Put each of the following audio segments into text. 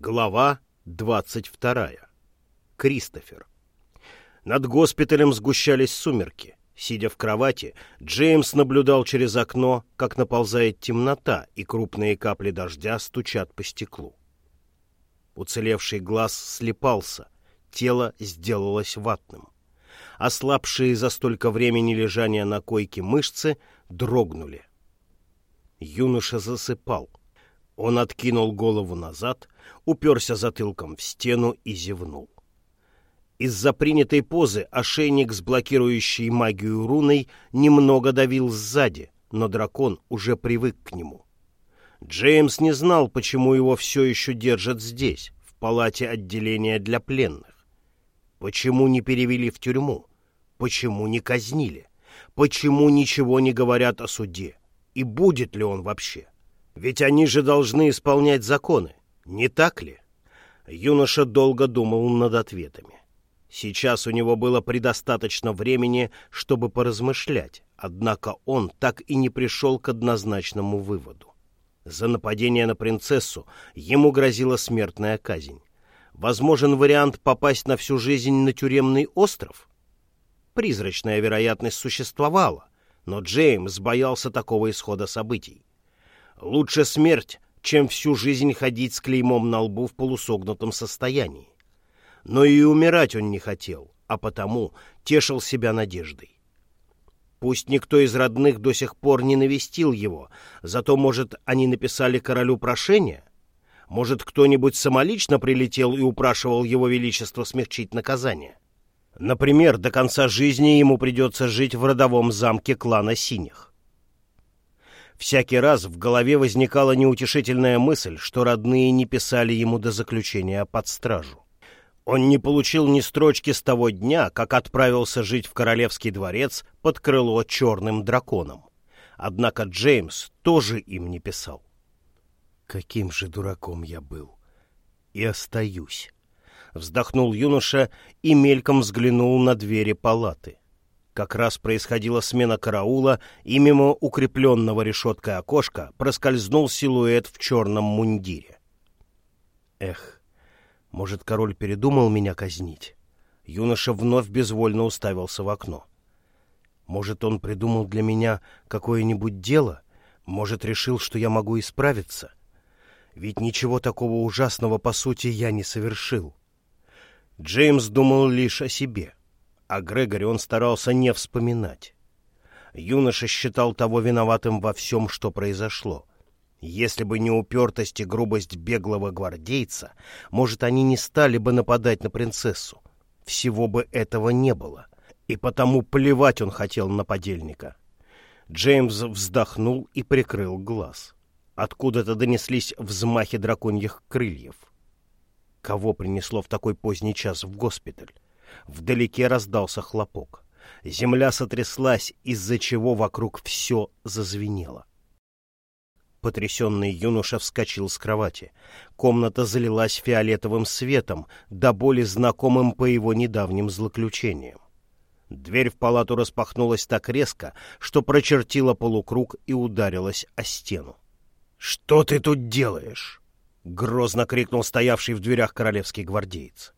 Глава 22. Кристофер. Над госпиталем сгущались сумерки. Сидя в кровати, Джеймс наблюдал через окно, как наползает темнота, и крупные капли дождя стучат по стеклу. Уцелевший глаз слепался, тело сделалось ватным. Ослабшие за столько времени лежания на койке мышцы дрогнули. Юноша засыпал. Он откинул голову назад, уперся затылком в стену и зевнул. Из-за принятой позы ошейник с блокирующей магию руной немного давил сзади, но дракон уже привык к нему. Джеймс не знал, почему его все еще держат здесь, в палате отделения для пленных. Почему не перевели в тюрьму? Почему не казнили? Почему ничего не говорят о суде? И будет ли он вообще? Ведь они же должны исполнять законы, не так ли? Юноша долго думал над ответами. Сейчас у него было предостаточно времени, чтобы поразмышлять, однако он так и не пришел к однозначному выводу. За нападение на принцессу ему грозила смертная казнь. Возможен вариант попасть на всю жизнь на тюремный остров? Призрачная вероятность существовала, но Джеймс боялся такого исхода событий. Лучше смерть, чем всю жизнь ходить с клеймом на лбу в полусогнутом состоянии. Но и умирать он не хотел, а потому тешил себя надеждой. Пусть никто из родных до сих пор не навестил его, зато, может, они написали королю прошение? Может, кто-нибудь самолично прилетел и упрашивал его величество смягчить наказание? Например, до конца жизни ему придется жить в родовом замке клана Синих. Всякий раз в голове возникала неутешительная мысль, что родные не писали ему до заключения под стражу. Он не получил ни строчки с того дня, как отправился жить в королевский дворец под крыло черным драконом. Однако Джеймс тоже им не писал. Каким же дураком я был. И остаюсь. Вздохнул юноша и мельком взглянул на двери палаты. Как раз происходила смена караула, и мимо укрепленного решеткой окошка проскользнул силуэт в черном мундире. Эх, может, король передумал меня казнить? Юноша вновь безвольно уставился в окно. Может, он придумал для меня какое-нибудь дело? Может, решил, что я могу исправиться? Ведь ничего такого ужасного, по сути, я не совершил. Джеймс думал лишь о себе — а Грегори он старался не вспоминать. Юноша считал того виноватым во всем, что произошло. Если бы не упертость и грубость беглого гвардейца, может, они не стали бы нападать на принцессу. Всего бы этого не было. И потому плевать он хотел на подельника. Джеймс вздохнул и прикрыл глаз. Откуда-то донеслись взмахи драконьих крыльев. Кого принесло в такой поздний час в госпиталь? Вдалеке раздался хлопок. Земля сотряслась, из-за чего вокруг все зазвенело. Потрясенный юноша вскочил с кровати. Комната залилась фиолетовым светом, до боли знакомым по его недавним злоключениям. Дверь в палату распахнулась так резко, что прочертила полукруг и ударилась о стену. «Что ты тут делаешь?» — грозно крикнул стоявший в дверях королевский гвардеец.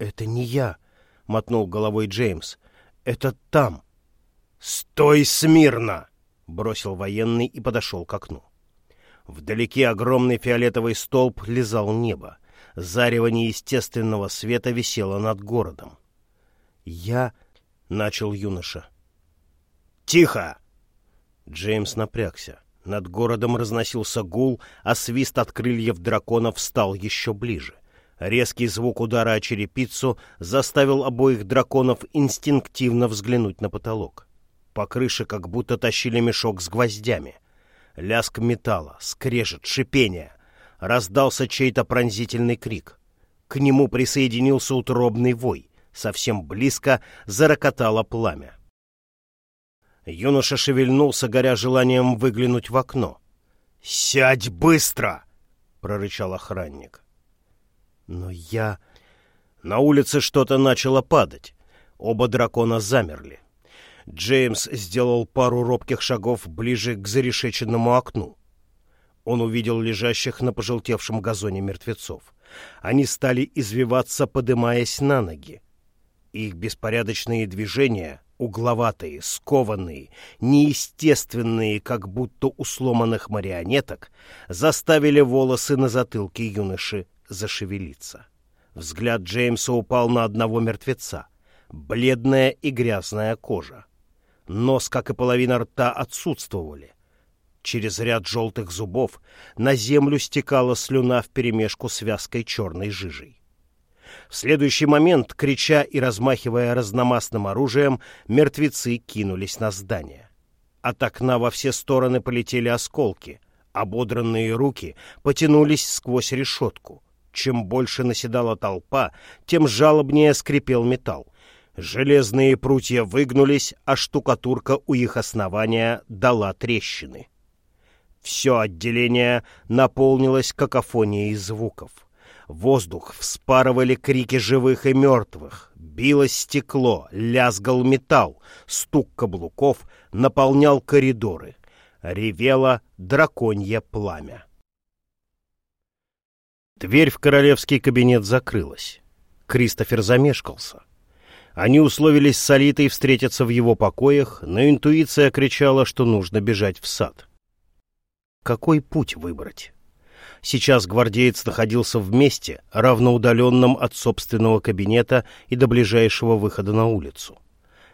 «Это не я», — мотнул головой Джеймс. «Это там». «Стой смирно!» — бросил военный и подошел к окну. Вдалеке огромный фиолетовый столб лизал небо. Зарево неестественного света висело над городом. «Я...» — начал юноша. «Тихо!» Джеймс напрягся. Над городом разносился гул, а свист от крыльев драконов стал еще ближе. Резкий звук удара о черепицу заставил обоих драконов инстинктивно взглянуть на потолок. По крыше как будто тащили мешок с гвоздями. Лязг металла, скрежет, шипение. Раздался чей-то пронзительный крик. К нему присоединился утробный вой. Совсем близко зарокотало пламя. Юноша шевельнулся, горя желанием выглянуть в окно. «Сядь быстро!» — прорычал охранник. Но я... На улице что-то начало падать. Оба дракона замерли. Джеймс сделал пару робких шагов ближе к зарешеченному окну. Он увидел лежащих на пожелтевшем газоне мертвецов. Они стали извиваться, подымаясь на ноги. Их беспорядочные движения, угловатые, скованные, неестественные, как будто у сломанных марионеток, заставили волосы на затылке юноши зашевелиться. Взгляд Джеймса упал на одного мертвеца. Бледная и грязная кожа. Нос, как и половина рта, отсутствовали. Через ряд желтых зубов на землю стекала слюна вперемешку с вязкой черной жижей. В следующий момент, крича и размахивая разномастным оружием, мертвецы кинулись на здание. От окна во все стороны полетели осколки. Ободранные руки потянулись сквозь решетку. Чем больше наседала толпа, тем жалобнее скрипел металл. Железные прутья выгнулись, а штукатурка у их основания дала трещины. Все отделение наполнилось какофонией звуков. Воздух вспарывали крики живых и мертвых. Билось стекло, лязгал металл, стук каблуков наполнял коридоры. Ревело драконье пламя. Дверь в королевский кабинет закрылась. Кристофер замешкался. Они условились с Алитой встретиться в его покоях, но интуиция кричала, что нужно бежать в сад. Какой путь выбрать? Сейчас гвардеец находился в месте, равноудаленном от собственного кабинета и до ближайшего выхода на улицу.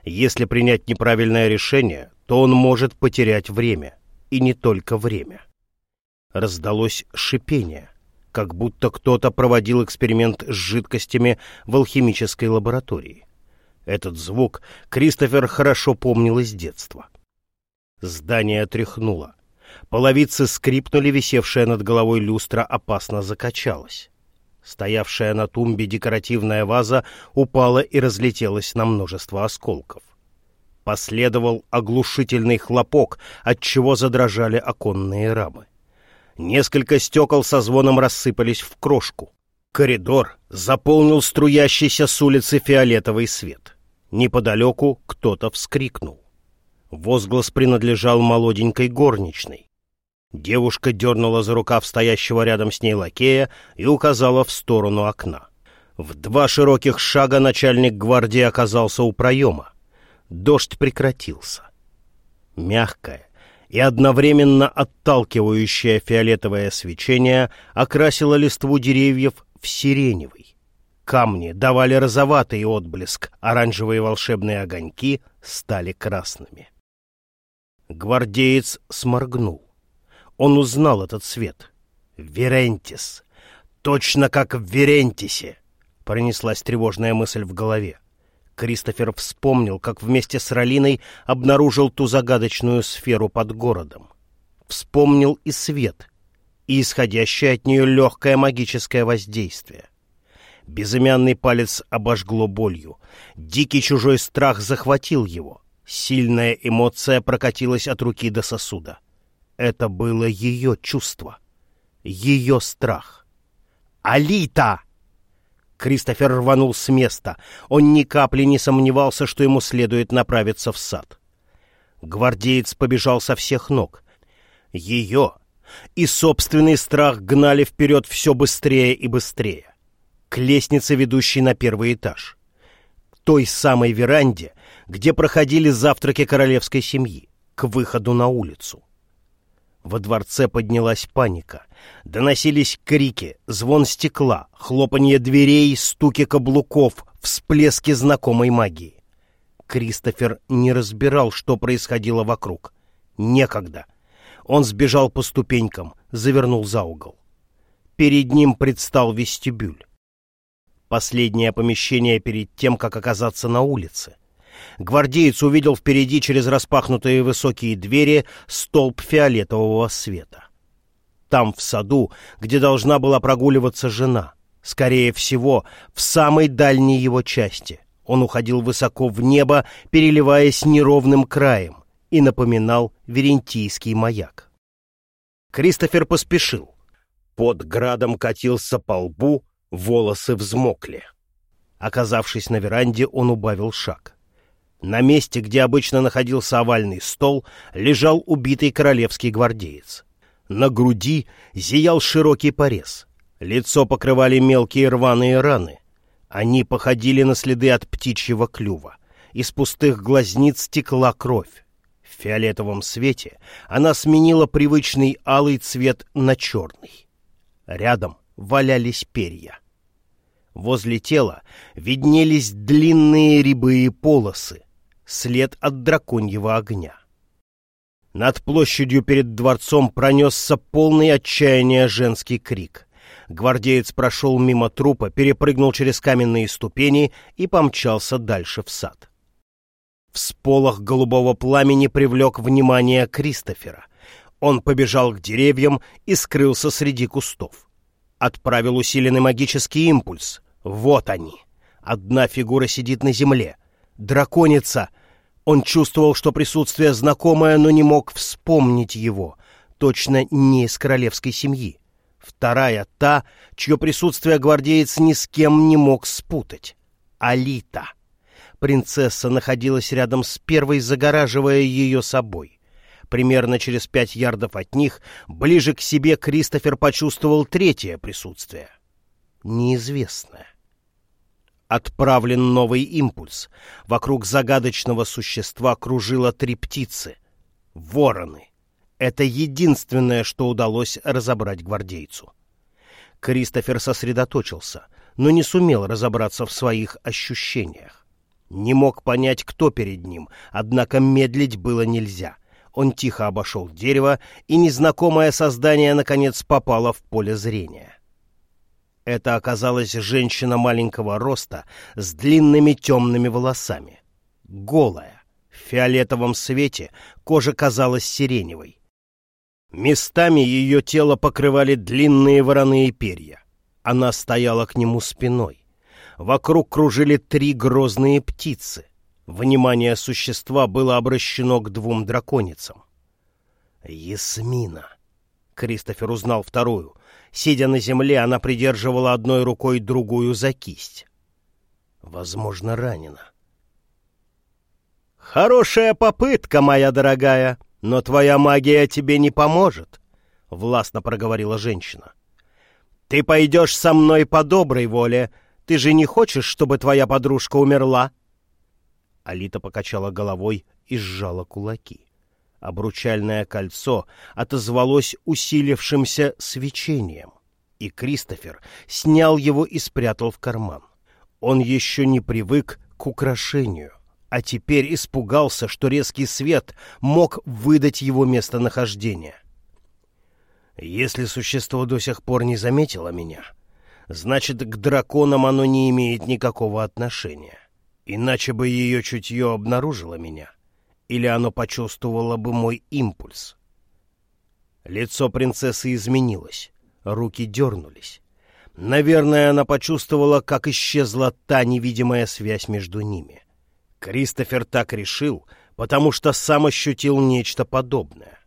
Если принять неправильное решение, то он может потерять время. И не только время. Раздалось шипение, как будто кто-то проводил эксперимент с жидкостями в алхимической лаборатории. Этот звук Кристофер хорошо помнил из детства. Здание тряхнуло. Половицы скрипнули, висевшая над головой люстра опасно закачалась. Стоявшая на тумбе декоративная ваза упала и разлетелась на множество осколков. Последовал оглушительный хлопок, от чего задрожали оконные рамы. Несколько стекол со звоном рассыпались в крошку. Коридор заполнил струящийся с улицы фиолетовый свет. Неподалеку кто-то вскрикнул. Возглас принадлежал молоденькой горничной. Девушка дернула за рукав стоящего рядом с ней лакея и указала в сторону окна. В два широких шага начальник гвардии оказался у проема. Дождь прекратился. Мягкое и одновременно отталкивающее фиолетовое свечение окрасило листву деревьев в сиреневый. Камни давали розоватый отблеск, оранжевые волшебные огоньки стали красными. Гвардеец сморгнул. Он узнал этот свет. «Верентис! Точно как в Верентисе!» Пронеслась тревожная мысль в голове. Кристофер вспомнил, как вместе с Ролиной обнаружил ту загадочную сферу под городом. Вспомнил и свет, и исходящее от нее легкое магическое воздействие. Безымянный палец обожгло болью. Дикий чужой страх захватил его. Сильная эмоция прокатилась от руки до сосуда. Это было ее чувство, ее страх. «Алита!» Кристофер рванул с места. Он ни капли не сомневался, что ему следует направиться в сад. Гвардеец побежал со всех ног. Ее и собственный страх гнали вперед все быстрее и быстрее. К лестнице, ведущей на первый этаж. К той самой веранде, где проходили завтраки королевской семьи, к выходу на улицу. Во дворце поднялась паника. Доносились крики, звон стекла, хлопанье дверей, стуки каблуков, всплески знакомой магии. Кристофер не разбирал, что происходило вокруг. Некогда. Он сбежал по ступенькам, завернул за угол. Перед ним предстал вестибюль. Последнее помещение перед тем, как оказаться на улице — Гвардеец увидел впереди через распахнутые высокие двери столб фиолетового света. Там, в саду, где должна была прогуливаться жена, скорее всего, в самой дальней его части. Он уходил высоко в небо, переливаясь неровным краем, и напоминал Верентийский маяк. Кристофер поспешил. Под градом катился по лбу, волосы взмокли. Оказавшись на веранде, он убавил шаг. На месте, где обычно находился овальный стол, лежал убитый королевский гвардеец. На груди зиял широкий порез. Лицо покрывали мелкие рваные раны. Они походили на следы от птичьего клюва. Из пустых глазниц текла кровь. В фиолетовом свете она сменила привычный алый цвет на черный. Рядом валялись перья. Возле тела виднелись длинные рябые полосы, след от драконьего огня. Над площадью перед дворцом пронесся полный отчаяния женский крик. Гвардеец прошел мимо трупа, перепрыгнул через каменные ступени и помчался дальше в сад. Всполох голубого пламени привлек внимание Кристофера. Он побежал к деревьям и скрылся среди кустов. Отправил усиленный магический импульс. Вот они. Одна фигура сидит на земле. Драконица — он чувствовал, что присутствие знакомое, но не мог вспомнить его. Точно не из королевской семьи. Вторая — та, чье присутствие гвардеец ни с кем не мог спутать. Алита. Принцесса находилась рядом с первой, загораживая ее собой. Примерно через пять ярдов от них, ближе к себе, Кристофер почувствовал третье присутствие. Неизвестное. Отправлен новый импульс. Вокруг загадочного существа кружило три птицы. Вороны. Это единственное, что удалось разобрать гвардейцу. Кристофер сосредоточился, но не сумел разобраться в своих ощущениях. Не мог понять, кто перед ним, однако медлить было нельзя. Он тихо обошел дерево, и незнакомое создание, наконец, попало в поле зрения. Это оказалась женщина маленького роста с длинными темными волосами. Голая. В фиолетовом свете кожа казалась сиреневой. Местами ее тело покрывали длинные вороные перья. Она стояла к нему спиной. Вокруг кружили три грозные птицы. Внимание существа было обращено к двум драконицам. «Ясмина!» Кристофер узнал вторую. Сидя на земле, она придерживала одной рукой другую за кисть. Возможно, ранена. «Хорошая попытка, моя дорогая, но твоя магия тебе не поможет», — властно проговорила женщина. «Ты пойдешь со мной по доброй воле. Ты же не хочешь, чтобы твоя подружка умерла?» Алита покачала головой и сжала кулаки. Обручальное кольцо отозвалось усилившимся свечением, и Кристофер снял его и спрятал в карман. Он еще не привык к украшению, а теперь испугался, что резкий свет мог выдать его местонахождение. Если существо до сих пор не заметило меня, значит, к драконам оно не имеет никакого отношения. Иначе бы ее чутье обнаружило меня или оно почувствовало бы мой импульс. Лицо принцессы изменилось, руки дернулись. Наверное, она почувствовала, как исчезла та невидимая связь между ними. Кристофер так решил, потому что сам ощутил нечто подобное.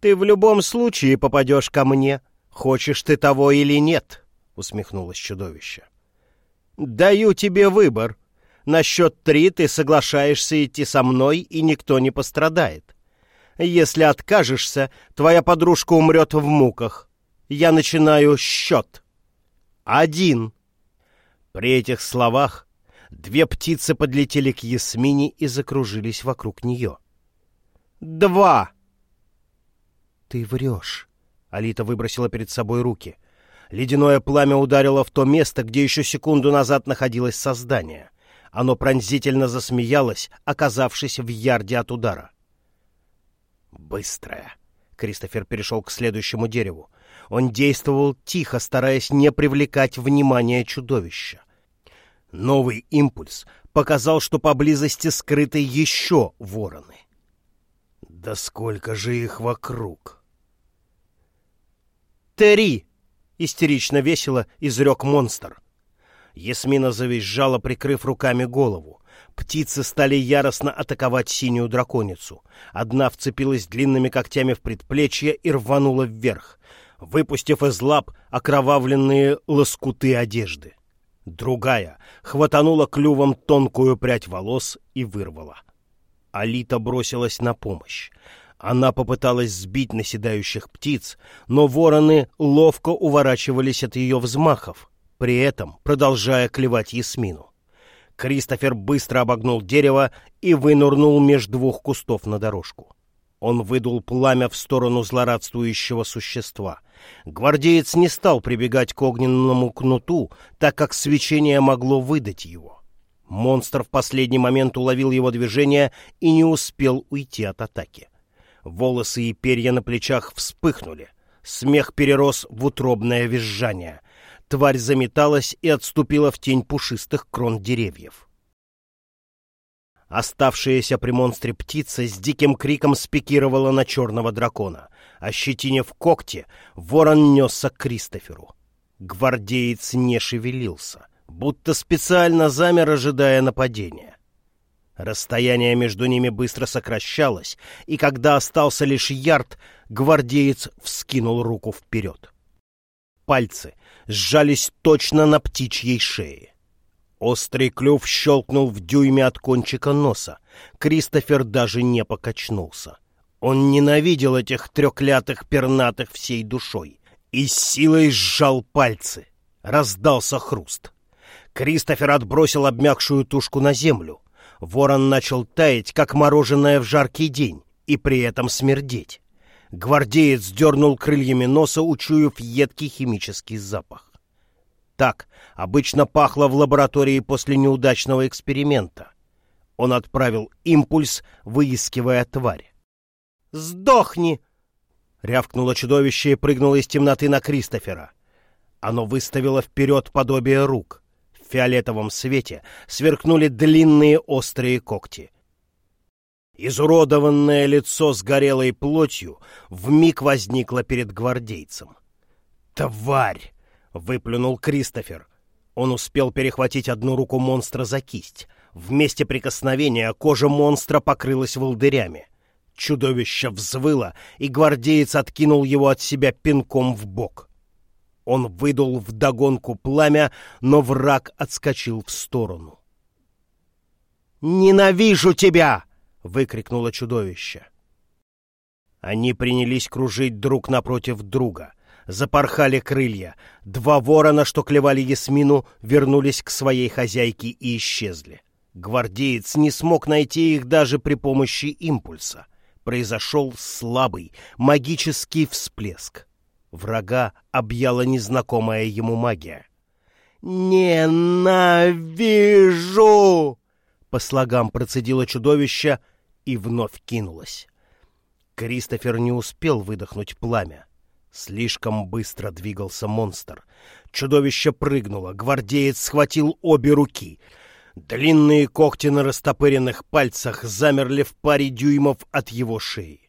«Ты в любом случае попадешь ко мне, хочешь ты того или нет», — усмехнулось чудовище. «Даю тебе выбор. На счет три ты соглашаешься идти со мной, и никто не пострадает. Если откажешься, твоя подружка умрет в муках. Я начинаю счет. Один. При этих словах две птицы подлетели к Ясмине и закружились вокруг нее. Два. Ты врешь. Алита выбросила перед собой руки. Ледяное пламя ударило в то место, где еще секунду назад находилось создание. Оно пронзительно засмеялось, оказавшись в ярде от удара. «Быстрая!» Кристофер перешел к следующему дереву. Он действовал тихо, стараясь не привлекать внимания чудовища. Новый импульс показал, что поблизости скрыты еще вороны. Да сколько же их вокруг! «Три!» — истерично весело изрек монстр. Ясмина завизжала, прикрыв руками голову. Птицы стали яростно атаковать синюю драконицу. Одна вцепилась длинными когтями в предплечье и рванула вверх, выпустив из лап окровавленные лоскуты одежды. Другая хватанула клювом тонкую прядь волос и вырвала. Алита бросилась на помощь. Она попыталась сбить наседающих птиц, но вороны ловко уворачивались от ее взмахов, при этом продолжая клевать Ясмину. Кристофер быстро обогнул дерево и вынурнул меж двух кустов на дорожку. Он выдул пламя в сторону злорадствующего существа. Гвардеец не стал прибегать к огненному кнуту, так как свечение могло выдать его. Монстр в последний момент уловил его движение и не успел уйти от атаки. Волосы и перья на плечах вспыхнули. Смех перерос в утробное визжание. Тварь заметалась и отступила в тень пушистых крон деревьев. Оставшаяся при монстре птица с диким криком спикировала на черного дракона. Ощетинив когти, ворон несся к Кристоферу. Гвардеец не шевелился, будто специально замер, ожидая нападения. Расстояние между ними быстро сокращалось, и когда остался лишь ярд, гвардеец вскинул руку вперед. Пальцы сжались точно на птичьей шее. Острый клюв щелкнул в дюйме от кончика носа. Кристофер даже не покачнулся. Он ненавидел этих трёклятых пернатых всей душой и силой сжал пальцы. Раздался хруст. Кристофер отбросил обмякшую тушку на землю. Ворон начал таять, как мороженое в жаркий день, и при этом смердеть. Гвардеец дернул крыльями носа, учуяв едкий химический запах. Так обычно пахло в лаборатории после неудачного эксперимента. Он отправил импульс, выискивая тварь. «Сдохни!» — рявкнуло чудовище и прыгнуло из темноты на Кристофера. Оно выставило вперед подобие рук фиолетовом свете сверкнули длинные острые когти. Изуродованное лицо с горелой плотью вмиг возникло перед гвардейцем. «Тварь!» — выплюнул Кристофер. Он успел перехватить одну руку монстра за кисть. В месте прикосновения кожа монстра покрылась волдырями. Чудовище взвыло, и гвардеец откинул его от себя пинком в бок. Он выдул вдогонку пламя, но враг отскочил в сторону. «Ненавижу тебя!» — выкрикнуло чудовище. Они принялись кружить друг напротив друга. Запорхали крылья. Два ворона, что клевали Ясмину, вернулись к своей хозяйке и исчезли. Гвардеец не смог найти их даже при помощи импульса. Произошел слабый магический всплеск. Врага объяла незнакомая ему магия. «Ненавижу!» По слогам процедило чудовище и вновь кинулось. Кристофер не успел выдохнуть пламя. Слишком быстро двигался монстр. Чудовище прыгнуло, гвардеец схватил обе руки. Длинные когти на растопыренных пальцах замерли в паре дюймов от его шеи.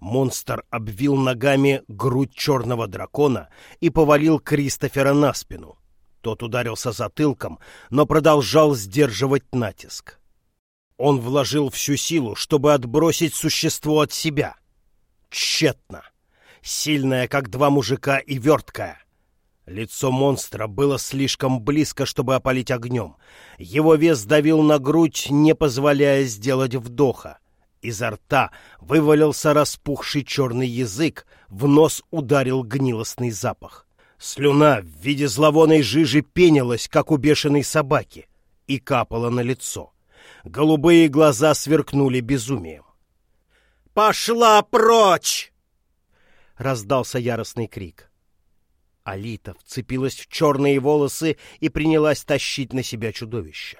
Монстр обвил ногами грудь черного дракона и повалил Кристофера на спину. Тот ударился затылком, но продолжал сдерживать натиск. Он вложил всю силу, чтобы отбросить существо от себя. Тщетно. Сильная, как два мужика, и верткая. Лицо монстра было слишком близко, чтобы опалить огнем. Его вес давил на грудь, не позволяя сделать вдоха. Изо рта вывалился распухший черный язык, в нос ударил гнилостный запах. Слюна в виде зловонной жижи пенилась, как у бешеной собаки, и капала на лицо. Голубые глаза сверкнули безумием. «Пошла прочь!» — раздался яростный крик. Алита вцепилась в черные волосы и принялась тащить на себя чудовище.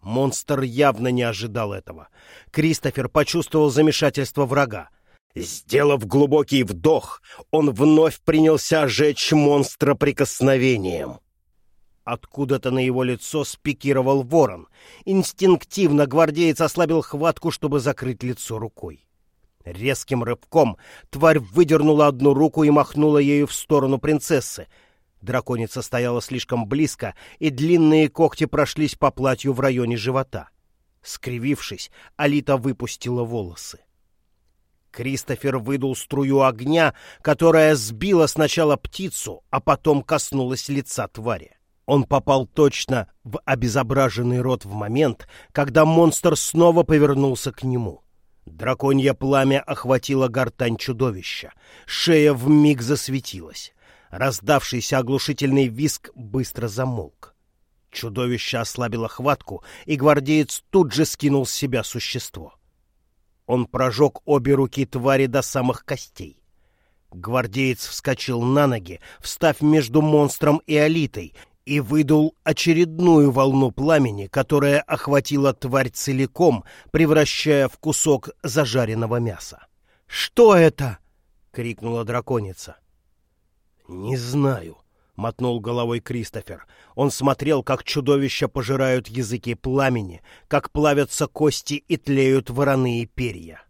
Монстр явно не ожидал этого. Кристофер почувствовал замешательство врага. Сделав глубокий вдох, он вновь принялся жечь монстра прикосновением. Откуда-то на его лицо спикировал ворон. Инстинктивно гвардеец ослабил хватку, чтобы закрыть лицо рукой. Резким рывком тварь выдернула одну руку и махнула ею в сторону принцессы — Драконица стояла слишком близко, и длинные когти прошлись по платью в районе живота. Скривившись, Алита выпустила волосы. Кристофер выдул струю огня, которая сбила сначала птицу, а потом коснулась лица твари. Он попал точно в обезображенный рот в момент, когда монстр снова повернулся к нему. Драконье пламя охватило гортань чудовища. Шея вмиг засветилась. Раздавшийся оглушительный виск быстро замолк. Чудовище ослабило хватку, и гвардеец тут же скинул с себя существо. Он прожег обе руки твари до самых костей. Гвардеец вскочил на ноги, встав между монстром и Алитой, и выдул очередную волну пламени, которая охватила тварь целиком, превращая в кусок зажаренного мяса. «Что это?» — крикнула драконица. «Не знаю», — мотнул головой Кристофер. Он смотрел, как чудовища пожирают языки пламени, как плавятся кости и тлеют вороные перья.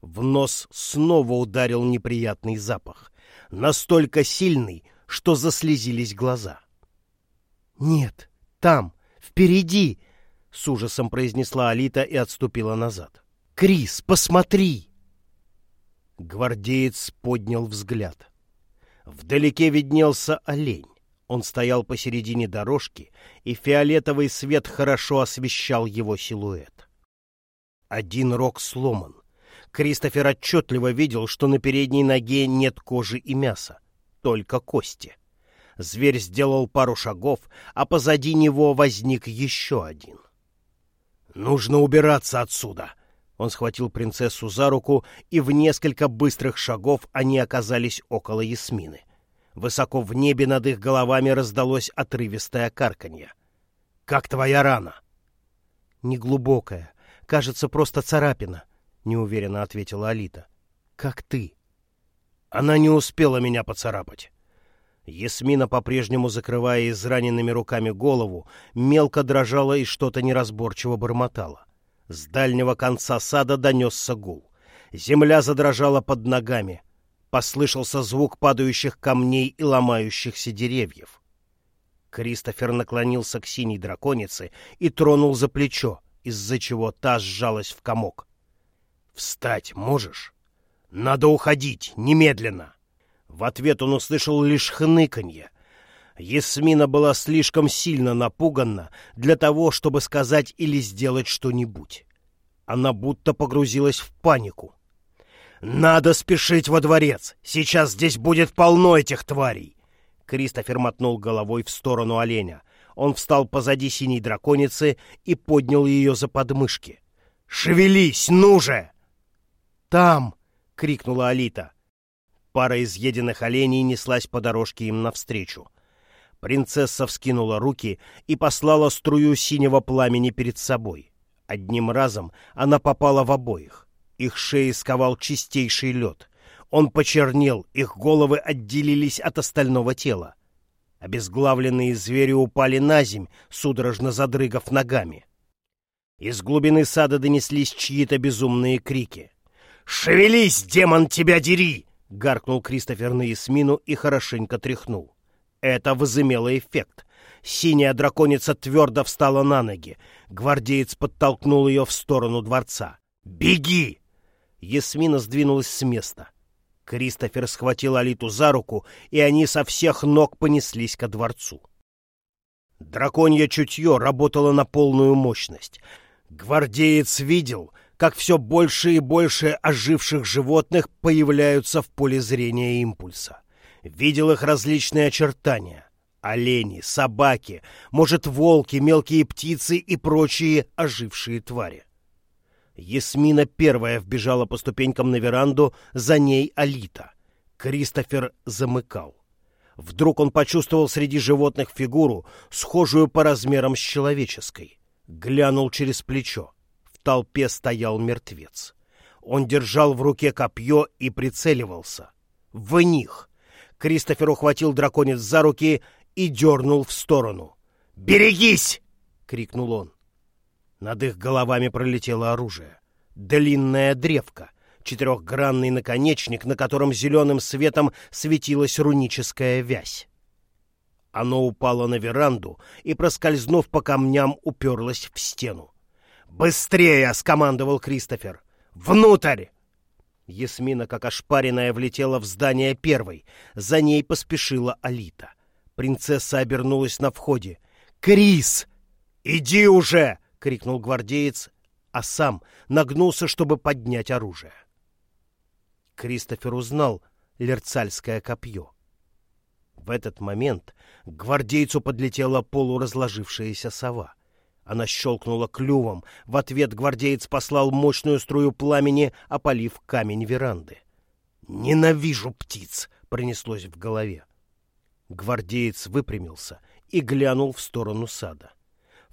В нос снова ударил неприятный запах, настолько сильный, что заслезились глаза. «Нет, там, впереди!» — с ужасом произнесла Алита и отступила назад. «Крис, посмотри!» Гвардеец поднял взгляд. Вдалеке виднелся олень. Он стоял посередине дорожки, и фиолетовый свет хорошо освещал его силуэт. Один рог сломан. Кристофер отчетливо видел, что на передней ноге нет кожи и мяса, только кости. Зверь сделал пару шагов, а позади него возник еще один. «Нужно убираться отсюда!» Он схватил принцессу за руку, и в несколько быстрых шагов они оказались около Ясмины. Высоко в небе над их головами раздалось отрывистое карканье. «Как твоя рана?» «Неглубокая. Кажется, просто царапина», — неуверенно ответила Алита. «Как ты?» «Она не успела меня поцарапать». Ясмина, по-прежнему закрывая израненными руками голову, мелко дрожала и что-то неразборчиво бормотала. С дальнего конца сада донесся гул. Земля задрожала под ногами. Послышался звук падающих камней и ломающихся деревьев. Кристофер наклонился к синей драконице и тронул за плечо, из-за чего та сжалась в комок. «Встать можешь? Надо уходить, немедленно!» В ответ он услышал лишь хныканье. Ясмина была слишком сильно напугана для того, чтобы сказать или сделать что-нибудь. Она будто погрузилась в панику. «Надо спешить во дворец! Сейчас здесь будет полно этих тварей!» Кристофер мотнул головой в сторону оленя. Он встал позади синей драконицы и поднял ее за подмышки. «Шевелись, ну же!» «Там!» — крикнула Алита. Пара изъеденных оленей неслась по дорожке им навстречу. Принцесса вскинула руки и послала струю синего пламени перед собой. Одним разом она попала в обоих. Их шеи сковал чистейший лед. Он почернел, их головы отделились от остального тела. Обезглавленные звери упали на земь, судорожно задрыгав ногами. Из глубины сада донеслись чьи-то безумные крики. «Шевелись, демон, тебя дери!» — гаркнул Кристофер на Ясмину и хорошенько тряхнул. Это возымело эффект. Синяя драконица твердо встала на ноги. Гвардеец подтолкнул ее в сторону дворца. «Беги!» Ясмина сдвинулась с места. Кристофер схватил Алиту за руку, и они со всех ног понеслись ко дворцу. Драконье чутье работало на полную мощность. Гвардеец видел, как все больше и больше оживших животных появляются в поле зрения импульса. Видел их различные очертания. Олени, собаки, может, волки, мелкие птицы и прочие ожившие твари. Ясмина первая вбежала по ступенькам на веранду, за ней Алита. Кристофер замыкал. Вдруг он почувствовал среди животных фигуру, схожую по размерам с человеческой. Глянул через плечо толпе стоял мертвец. Он держал в руке копье и прицеливался. В них! Кристофер ухватил драконец за руки и дернул в сторону. «Берегись!» — крикнул он. Над их головами пролетело оружие. Длинная древка, четырехгранный наконечник, на котором зеленым светом светилась руническая вязь. Оно упало на веранду и, проскользнув по камням, уперлось в стену. «Быстрее!» — скомандовал Кристофер. «Внутрь!» Ясмина, как ошпаренная, влетела в здание первой. За ней поспешила Алита. Принцесса обернулась на входе. «Крис! Иди уже!» — крикнул гвардеец. а сам нагнулся, чтобы поднять оружие. Кристофер узнал лерцальское копье. В этот момент к гвардейцу подлетела полуразложившаяся сова. Она щелкнула клювом. В ответ гвардеец послал мощную струю пламени, опалив камень веранды. «Ненавижу птиц!» — пронеслось в голове. Гвардеец выпрямился и глянул в сторону сада.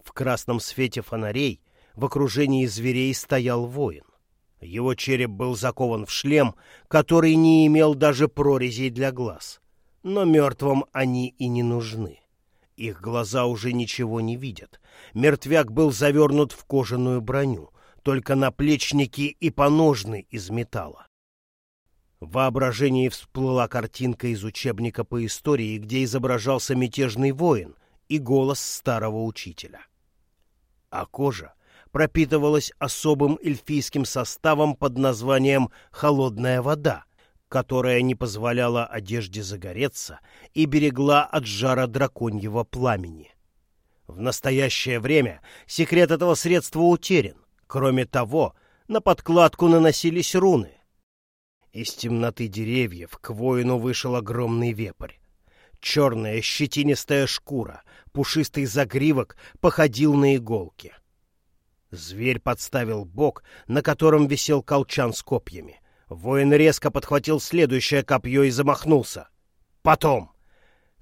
В красном свете фонарей в окружении зверей стоял воин. Его череп был закован в шлем, который не имел даже прорезей для глаз. Но мертвым они и не нужны. Их глаза уже ничего не видят. Мертвяк был завернут в кожаную броню, только наплечники и поножны из металла. В воображении всплыла картинка из учебника по истории, где изображался мятежный воин и голос старого учителя. А кожа пропитывалась особым эльфийским составом под названием «холодная вода», которая не позволяла одежде загореться и берегла от жара драконьего пламени. В настоящее время секрет этого средства утерян. Кроме того, на подкладку наносились руны. Из темноты деревьев к воину вышел огромный вепрь. Черная щетинистая шкура, пушистый загривок походил на иголки. Зверь подставил бок, на котором висел колчан с копьями. Воин резко подхватил следующее копье и замахнулся. Потом!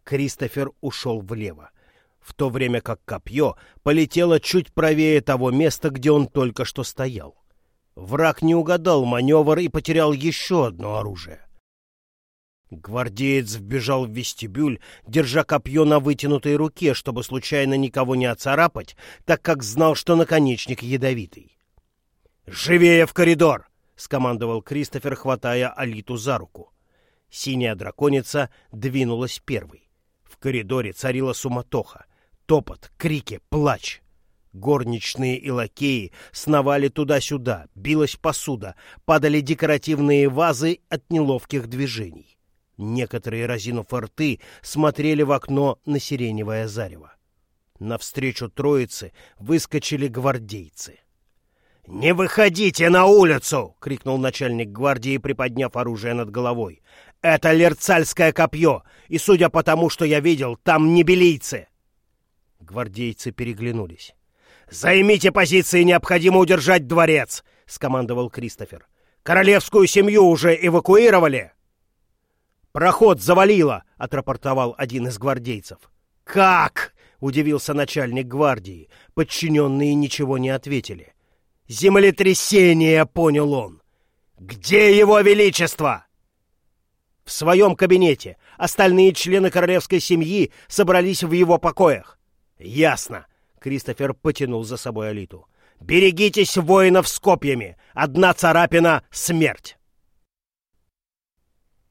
Кристофер ушел влево, в то время как копье полетело чуть правее того места, где он только что стоял. Враг не угадал маневр и потерял еще одно оружие. Гвардеец вбежал в вестибюль, держа копье на вытянутой руке, чтобы случайно никого не оцарапать, так как знал, что наконечник ядовитый. «Живее в коридор!» — скомандовал Кристофер, хватая Алиту за руку. Синяя драконица двинулась первой. В коридоре царила суматоха. Топот, крики, плач. Горничные и лакеи сновали туда-сюда, билась посуда, падали декоративные вазы от неловких движений. Некоторые, разинув рты, смотрели в окно на сиреневое зарево. Навстречу троице выскочили гвардейцы. «Не выходите на улицу!» — крикнул начальник гвардии, приподняв оружие над головой. «Это лерцальское копье, и, судя по тому, что я видел, там не белийцы!» Гвардейцы переглянулись. «Займите позиции, необходимо удержать дворец!» — скомандовал Кристофер. «Королевскую семью уже эвакуировали?» «Проход завалило!» — отрапортовал один из гвардейцев. «Как?» — удивился начальник гвардии. Подчиненные ничего не ответили. «Землетрясение!» — понял он. «Где его величество?» «В своем кабинете. Остальные члены королевской семьи собрались в его покоях». «Ясно!» — Кристофер потянул за собой Алиту. «Берегитесь воинов с копьями! Одна царапина — смерть!»